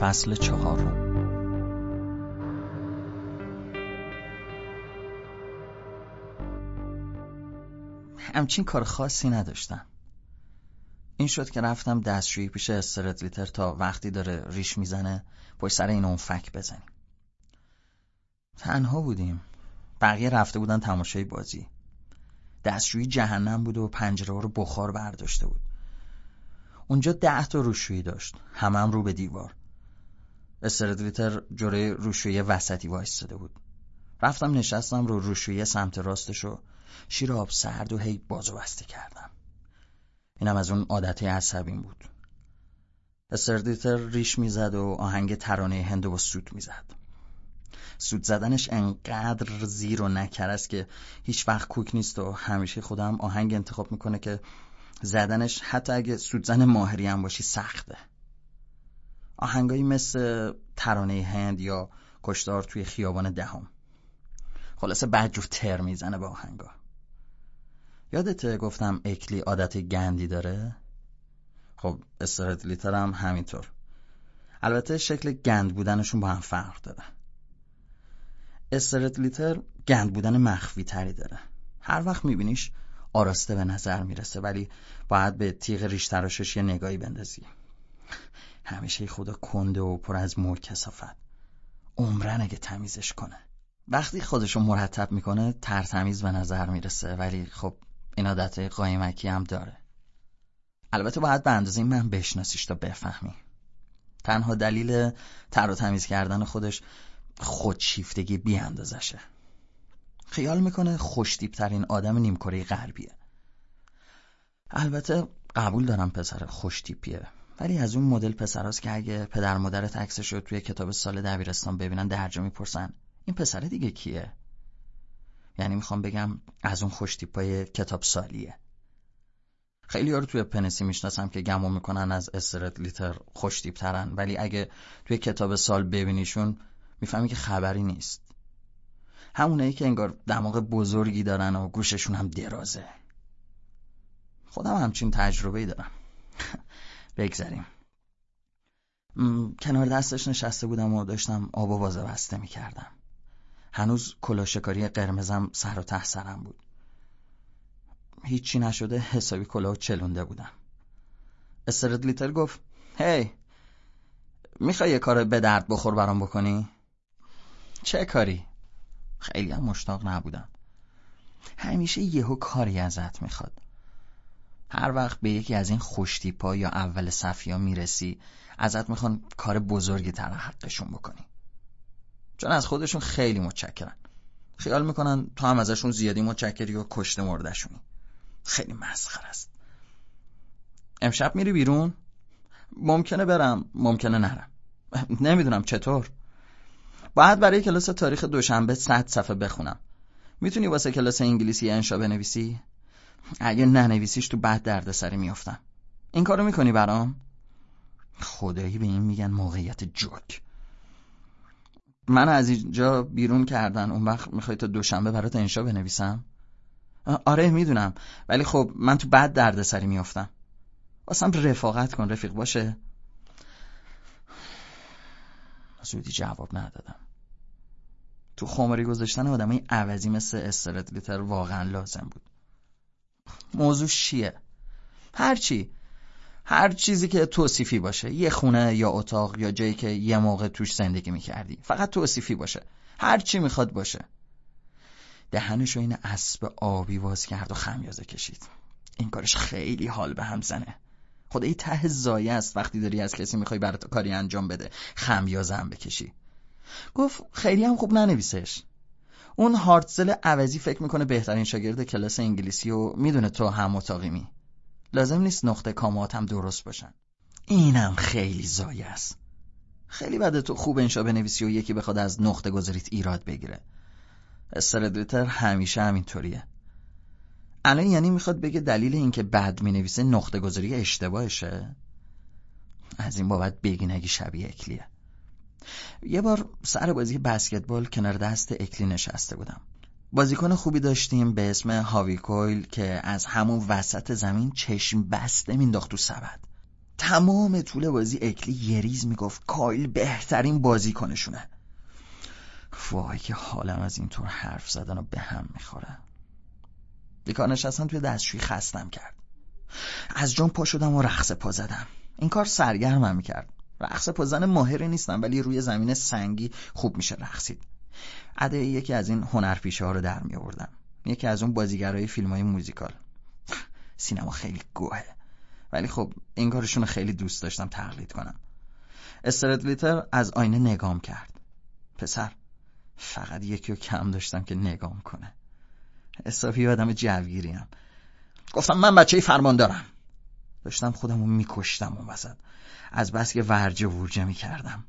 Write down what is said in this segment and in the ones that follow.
فصل چهارم. همچین کار خاصی نداشتم. این شد که رفتم دستشویی پیش استرتلیتر تا وقتی داره ریش می‌زنه پشت سر این اون فک بزنیم. تنها بودیم. بقیه رفته بودن تماشای بازی. دستشویی جهنم بود و پنجره رو بخار برداشته بود. اونجا ده تا روشویی داشت. همم هم رو به دیوار. استردلیتر جوره روشویی وسطی وایستاده بود. رفتم نشستم رو روشویی سمت راستش و شیر آب سرد و هی بازو بسته کردم. اینم از اون عادت عصبیم بود. استردلیتر ریش می‌زد و آهنگ ترانه هندو با سوت می‌زد. سود زدنش انقدر زیر و نکر است که هیچ وقت کوک نیست و همیشه خودم آهنگ انتخاب می‌کنه که زدنش حتی اگه سودزن ماهری هم باشی سخته. آهنگایی مثل ترانه هند یا کشتار توی خیابان دهم. خلاصه بعد تر می‌زنه به آهنگا. یادته گفتم اکلی عادت گندی داره؟ خب استراتلیتر هم همینطور. البته شکل گند بودنشون با هم فرق داره. استراتلیتر گند بودن مخفی تری داره. هر وقت میبینیش آراسته به نظر می‌رسه ولی باید به تیغ ریش تراشش یه نگاهی بندازی. همیشه خدا کنده و پر از مور کسافت. عمرن اگه تمیزش کنه. وقتی خودشو مرتب می‌کنه ترتمیز به نظر می‌رسه ولی خب این عادت قایمکی هم داره. البته باید به اندازه من بشناسیش تا بفهمی. تنها دلیل تر و تمیز کردن خودش خودشیفتگی بی اندازشه. خیال می‌کنه خوشتیبترین آدم نیمکره غربیه. البته قبول دارم پسر خوشتیپیه. ولی از اون مدل پسراست که اگه پدر مادرت عکسش رو توی کتاب سال دبیرستان ببینن درجا می‌پرسن. این پسر دیگه کیه؟ یعنی می‌خوام بگم از اون خوشتیپای کتاب سالیه. خیلی رو توی پنسی می‌شناسم که گمون می‌کنن از استرت لیتر خوشتیبترن ولی اگه توی کتاب سال ببینیشون می‌فهمی که خبری نیست. همونایی که انگار دماغ بزرگی دارن و گوششون هم درازه. خودم همچین تجربه دارم. بگذاریم. کنار دستش نشسته بودم و داشتم آب و بازه بسته می‌کردم. هنوز کلاشکاری قرمزم سر و ته سرم بود. هیچی نشده حسابی کلاه چلونده بودم. لیتر گفت هی می‌خوای یه کار به درد بخور برام بکنی؟ چه کاری؟ خیلی هم مشتاق نبودم. همیشه یهو کاری ازت می‌خواد. هر وقت به یکی از این خوشتیپا یا اول صفیا می‌رسی ازت می‌خوان کار بزرگی تر حقشون بکنی. چون از خودشون خیلی متشکرن. خیال می‌کنن تو هم ازشون زیادی متشکری و کشته مردشونی. خیلی مسخر است. امشب میری بیرون؟ ممکنه برم ممکنه نرم. نمی‌دونم چطور. باید برای کلاس تاریخ دوشنبه صد صفحه بخونم. می‌تونی واسه کلاس انگلیسی انشا بنویسی؟ اگه ننویسیش تو بعد دردسری میافتم. این کارو می‌کنی برام؟ خدایی به این میگن موقعیت جوک. من از اینجا بیرون کردن اون وقت می‌خوای تا دوشنبه برات انشا بنویسم؟ آره می‌دونم. ولی خب من تو بعد دردسری میافتم. واسم رفاقت کن رفیق باشه. زودی جواب ندادم. تو خمری گذاشتن آدمای عوضی مثل استرت لیتر واقعا لازم بود. موضوع چیه؟ هرچی هر چیزی که توصیفی باشه. یه خونه یا اتاق یا جایی که یه موقع توش زندگی می‌کردی. فقط توصیفی باشه. هر چی می‌خواد باشه. دهنشو این اسب آبی باز کرد و خمیازه کشید. این کارش خیلی حال به هم زنه. خدایی ته زایه است وقتی داری از کسی می‌خوای برات کاری انجام بده. خمیازه هم بکشی. گفت خیلی هم خوب ننویسش. اون هارتزل عوضی فکر می‌کنه بهترین شاگرد کلاس انگلیسی و می‌دونه تو هم اتاقیمی لازم نیست نقطه کامات هم درست باشن. اینم خیلی زایه است. خیلی بده تو خوب انشا بنویسی و یکی بخواد از نقطه گذاریت ایراد بگیره. استردیتر همیشه همینطوریه. الان یعنی می‌خواد بگه دلیل اینکه بد می‌نویسه نقطه گذاری اشتباهشه؟ از این بابت بگی نگی شبیه اکلیه. یه بار سر بازی بسکتبال کنار دست اکلی نشسته بودم. بازیکن خوبی داشتیم به اسم هاوی کویل که از همون وسط زمین چشم بسته مینداخت تو سبد. تمام طول بازی اکلی یریز می‌گفت کایل بهترین بازیکنشونه. وای که حالم از اینطور حرف زدن و به هم می‌خوره. بیکار نشستن توی دستشویی خستم کرد. از جان پا شدم و رقص پا زدم. این کار سرگرمم می‌کرد. رقص پا زن ماهری نیستم ولی روی زمین سنگی خوب میشه رقصید. عده یکی از این هنرپیشه ها رو در می آوردم یکی از اون بازیگرای فیلم های موزیکال. سینما خیلی گوهه. ولی خب این کارشون خیلی دوست داشتم تقلید کنم. استردلیتر از آینه نگام کرد. پسر فقط یکی رو کم داشتم که نگام کنه. حسابی آدم جوگیریم. گفتم من بچه فرمان دارم داشتم خودم رو میکشتم اون وسط. از بس که ورجه ورجه می‌کردم.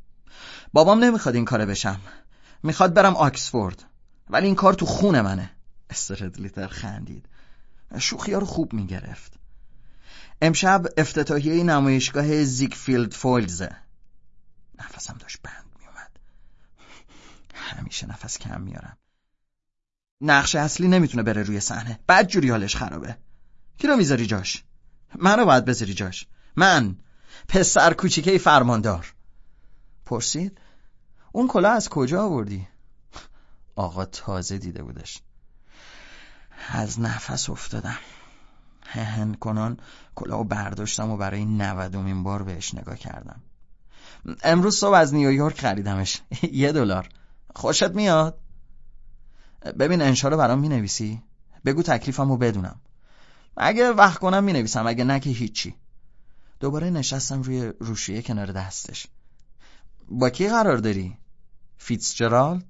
بابام نمی‌خواد این کاره بشم. می‌خواد برم آکسفورد. ولی این کار تو خون منه. استردلیتر خندید. شوخی خوب می‌گرفت. امشب افتتاحیه نمایشگاه زیگفیلد فولزه. نفسم داشت بند میومد. همیشه نفس کم میارم. نقش اصلی نمی‌تونه بره روی صحنه. بعد جوری حالش خرابه. کی رو می‌ذاری جاش؟ منو باید بذاری جاش. من پسر کوچیکه فرماندار. پرسید اون کلا از کجا آوردی؟ آقا تازه دیده بودش. از نفس افتادم. ههن کنان کلاهو برداشتم و برای نودمین بار بهش نگاه کردم. امروز صبح از نیویورک خریدمش. یه دلار. خوشت میاد؟ ببین انشا رو برام می‌نویسی. بگو تکلیفمو بدونم. اگه وقت کنم می‌نویسم اگه نه که هیچی. دوباره نشستم روی روشیه کنار دستش. با کی قرار داری؟ فیتزجرالد؟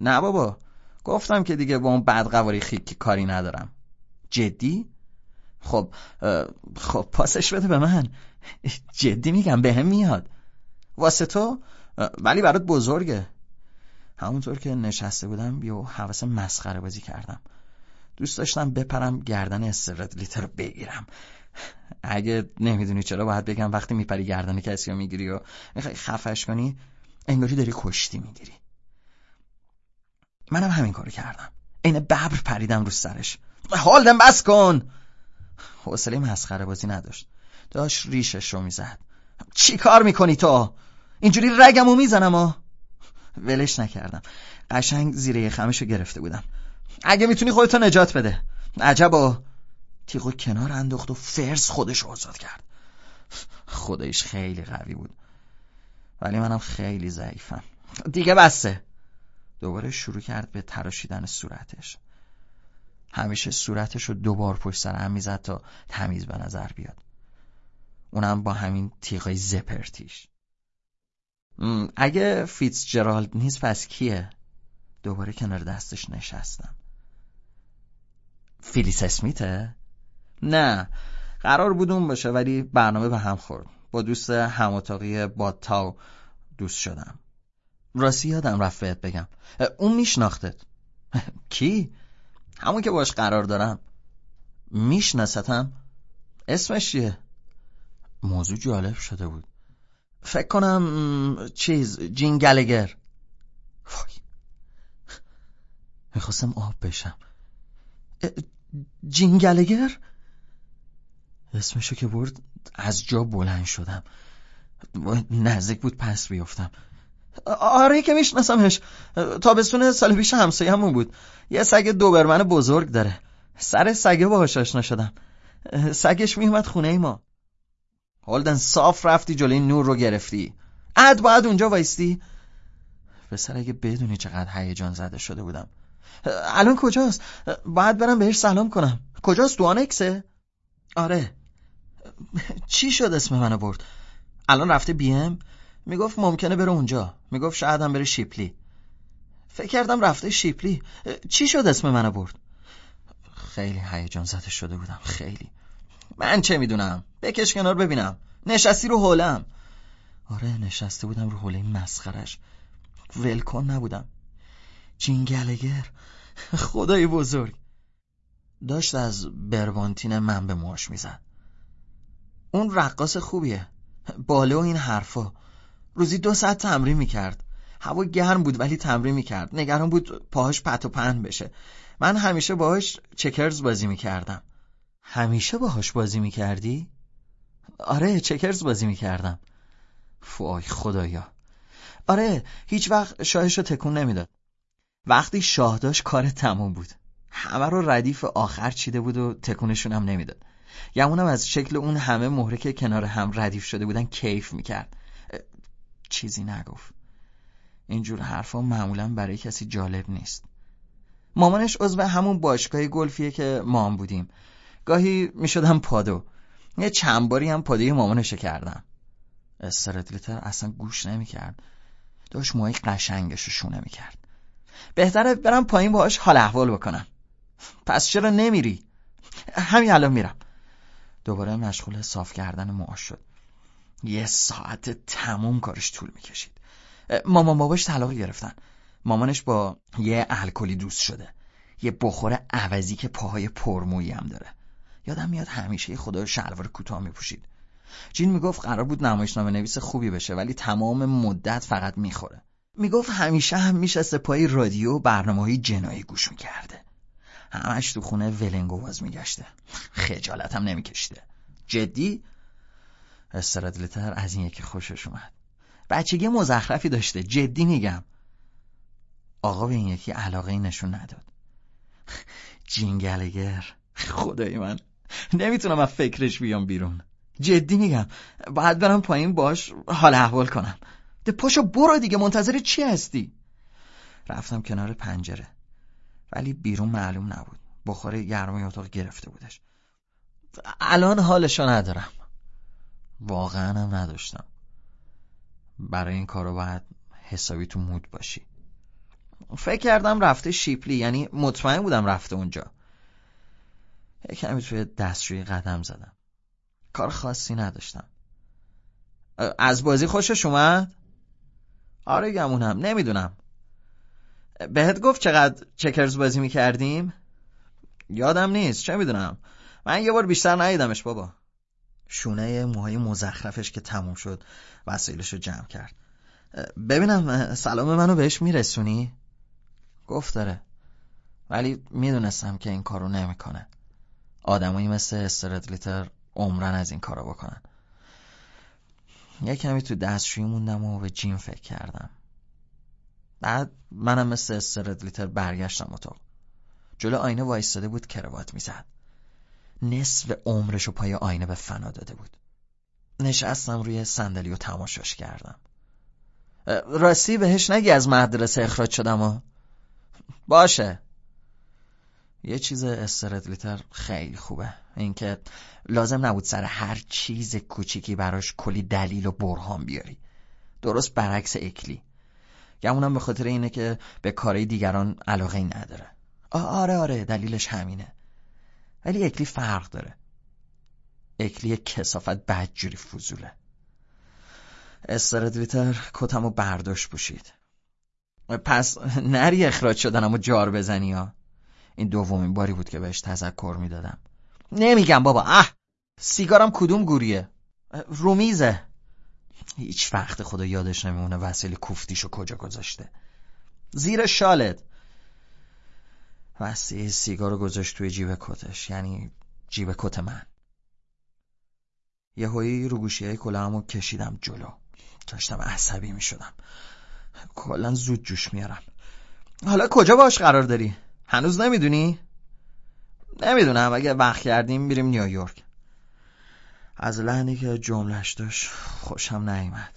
نه بابا. گفتم که دیگه با اون بدقواری خیکی کاری ندارم. جدی؟ خب خب پاسش بده به من. جدی میگم به هم میاد. واسه تو؟ ولی برات بزرگه. همونطور که نشسته بودم یه حوث مسخره بازی کردم. دوست داشتم بپرم گردن استردلیتر رو بگیرم. اگه نمی‌دونی چرا باید بگم وقتی میپری گردن کسی رو می‌گیری و می‌خوای خفش کنی انگاری داری کشتی می‌گیری. منم همین کارو کردم. عین ببر پریدم رو سرش. هالدن بس کن! حوصله مسخره بازی نداشت. داشت ریشش رو می‌زد. چی کار می‌کنی تو؟ اینجوری رگمو می‌زنم و ولش نکردم. قشنگ زیره خمش رو گرفته بودم. اگه می‌تونی خودتو نجات بده. عجبا. تیغو کنار انداخت و فرس خودش آزاد کرد. خودش خیلی قوی بود. ولی منم خیلی ضعیفم. دیگه بسته دوباره شروع کرد به تراشیدن صورتش. همیشه صورتش رو دوبار پشت سر هم می‌زد تا تمیز به نظر بیاد. اونم با همین تیغای زپرتیش. اگه فیتز جرالد نیست پس کیه؟ دوباره کنار دستش نشستم. فیلیس اسمیته؟ نه. قرار بود اون باشه ولی برنامه به هم خورد. با دوست هماتاقی بادتاو دوست شدم. راستی یادم رفت بگم. اون میشناختت. کی؟ همون که باش قرار دارم. میشناستم؟ اسمش چیه؟ موضوع جالب شده بود. فکر کنم چیز جینگلگر وای. می‌خواستم آب بشم. جینگلگر؟ اسمشو که برد از جا بلند شدم. نزدیک بود پس بیفتم آره که میشناسمش. تابستون سال پیش همون بود. یه سگ دوبرمن بزرگ داره. سر سگه باهاش آشنا شدم. سگش میومد خونه ای ما. هولدن صاف رفتی جلوی نور رو گرفتی. اد باید اونجا وایستی. پسر اگه بدونی چقدر هیجان زده شده بودم. الان کجاست؟ باید برم بهش سلام کنم. کجاست؟ تو آنکسه آره. چی شد اسم منو برد؟ الان رفته بیم می‌گفت ممکنه بره اونجا. می‌گفت شاید هم بره شیپلی. فکر کردم رفته شیپلی. چی شد اسم منو برد؟ خیلی هیجان زده شده بودم. خیلی. من چه می‌دونم؟ بکش کنار ببینم. نشستی رو حولم. آره نشسته بودم رو حوله مسخرش. ولکن نبودم. جینگلگر. خدای بزرگ. داشت از بروانتین من به موش می‌زد. اون رقاص خوبیه. باله و این حرفا. روزی دو ساعت تمرین می‌کرد. هوا گرم بود ولی تمرین می‌کرد. نگران بود پاهاش پت و پن بشه. من همیشه باهاش چکرز بازی می‌کردم. همیشه باهاش بازی می‌کردی؟ آره چکرز بازی می‌کردم. فای خدایا. آره هیچ وقت شاهش رو تکون نمی‌داد. وقتی شاه داشت کار تموم بود. همه رو ردیف آخر چیده بود و تکونشون هم نمی‌داد. گمونم از شکل اون همه مهره که کنار هم ردیف شده بودن کیف می‌کرد. چیزی نگفت. اینجور حرفا معمولا برای کسی جالب نیست. مامانش عضو همون باشگاه گلفیه که ما هم بودیم. گاهی می‌شدم پادو. یه چند باری هم پادوی مامانشو کردم. استردلیتر اصلا گوش نمی‌کرد. داشت موهای قشنگش رو شونه می‌کرد. بهتره برم پایین باهاش حال احوال بکنم. پس چرا نمیری؟ همین الان میرم. دوباره مشغول صاف کردن موهاش شد. یه ساعت تموم کارش طول می‌کشید. مامان باباش طلاق گرفتن. مامانش با یه الکلی دوست شده. یه بخور عوضی که پاهای پرمویی هم داره. یادم میاد همیشه خدا شلوار کوتاه میپوشید. جین می‌گفت قرار بود نمایشنامه نویس خوبی بشه ولی تمام مدت فقط می‌خوره. می‌گفت همیشه هم میشسته پای رادیو برنامه های جنایی گوش می‌کرده همش تو خونه ولنگو باز میگشته. خجالت هم نمیکشیده. جدی؟ استرادلیتر از این یکی خوشش اومد. بچگی مزخرفی داشته. جدی میگم. آقا به این یکی علاقه ای نشون نداد. جینگلگر خدای من. نمی‌تونم از فکرش بیام بیرون. جدی میگم. باید برم پایین باش حال احوال کنم. ده پاشو برو دیگه منتظر چی هستی؟ رفتم کنار پنجره ولی بیرون معلوم نبود. بخور گرمای اتاق گرفته بودش. الان حالشو ندارم. واقعا هم نداشتم. برای این کارو باید حسابی تو مود باشی. فکر کردم رفته شیپلی یعنی مطمئن بودم رفته اونجا. کمی توی دستشوی قدم زدم. کار خاصی نداشتم. از بازی خوشش اومد؟ آره گمونم نمی‌دونم. بهت گفت چقدر چکرز بازی می‌کردیم؟ یادم نیست چه می‌دونم. من یه بار بیشتر ندیدمش بابا. شونه موهای مزخرفش که تموم شد وسایلش رو جمع کرد. ببینم سلام منو بهش میرسونی؟ گفت داره. ولی می‌دونستم که این کارو نمی‌کنه. آدمایی مثل استردلیتر عمرن از این کارا بکنن. یه کمی تو دستشویی موندم و به جیم فکر کردم. بعد منم مثل استردلیتر برگشتم اتاق. جلو آینه وایستاده بود کروات می‌زد. نصف عمرشو پای آینه به فنا داده بود. نشستم روی صندلی و تماشاش کردم. راستی بهش نگی از مدرسه اخراج شدم و. باشه. یه چیز استردلیتر خیلی خوبه. اینکه لازم نبود سر هر چیز کوچیکی براش کلی دلیل و برهان بیاری. درست برعکس اکلی. گمونم به خاطر اینه که به کارهای دیگران علاقه نداره. آره آره دلیلش همینه. ولی اکلی فرق داره. اکلی کسافت بدجوری فضوله. استردلیتر کتمو برداشت پوشید. پس نری اخراج شدنم و جار بزنی ها؟ این دومین باری بود که بهش تذکر می‌دادم. نمیگم بابا. اه سیگارم کدوم گوریه؟ رومیزه هیچ وقت خدا یادش نمیمونه وسیل کوفتیشو کجا گذاشته. زیر شالت. وسیل سیگارو گذاشت توی جیب کتش. یعنی جیب کت من. یه هایی رو گوشیه کلامو کشیدم جلو. داشتم عصبی می شدم کلا زود جوش میارم حالا کجا باش قرار داری؟ هنوز نمی‌دونی؟ نمی‌دونم اگه وقت کردیم میریم نیویورک از لحنی که جملش داشت خوشم نیومد.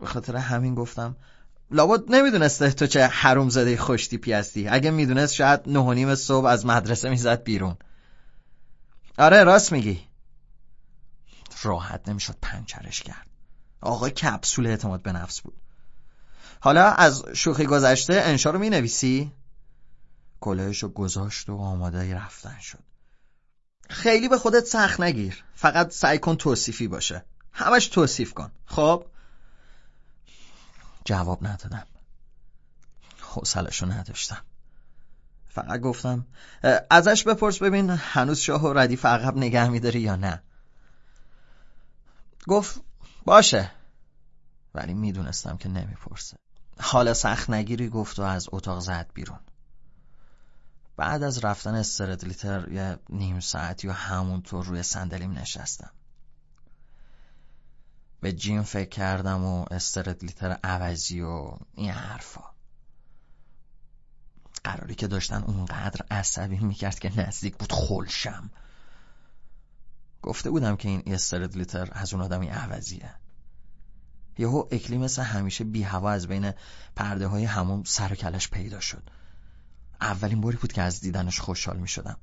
به خاطر همین گفتم لابد نمی‌دونسته تو چه حروم زده خوشتیپی هستی. اگه می‌دونست شاید نه و صبح از مدرسه می‌زد بیرون. آره راست میگی. راحت نمی‌شد پنچرش کرد. آقا کپسول اعتماد به نفس بود. حالا از شوخی گذشته انشا رو می نویسی؟ کلاهشو گذاشت و آماده رفتن شد. خیلی به خودت سخت نگیر. فقط سعی کن توصیفی باشه. همش توصیف کن. خب؟ جواب ندادم. حوصلشو نداشتم. فقط گفتم ازش بپرس ببین هنوز شاه و ردیف عقب نگه میداری یا نه. گفت باشه. ولی می‌دونستم که نمی‌پرسه. حالا سخت نگیری گفت و از اتاق زد بیرون. بعد از رفتن استردلیتر یه نیم ساعتی و همونطور روی صندلیم نشستم. به جیم فکر کردم و استرتلیتر عوضی و این حرفا. قراری که داشتن اونقدر عصبی می‌کرد که نزدیک بود خلشم. گفته بودم که این استرتلیتر از اون آدمی عوضیه. یهو اکلی مثل همیشه بی هوا از بین پرده های همون سر و کلش پیدا شد. اولین باری بود که از دیدنش خوشحال می شدم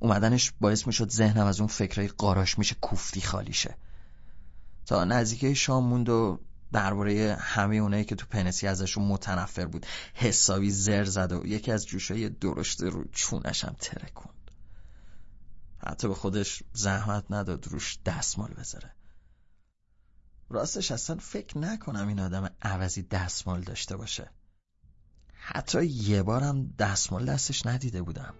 اومدنش باعث می شد ذهنم از اون فکرهای قاراش میشه کوفتی خالی شه. تا نزدیکه شام موند و درباره همه اونایی که تو پنسی ازشون متنفر بود حسابی زر زد و یکی از جوشای درشت رو چونشم ترکوند حتی به خودش زحمت نداد روش دستمال بذاره. راستش اصلا فکر نکنم این آدم عوضی دستمال داشته باشه. حتی یه بارم دستمال دستش ندیده بودم.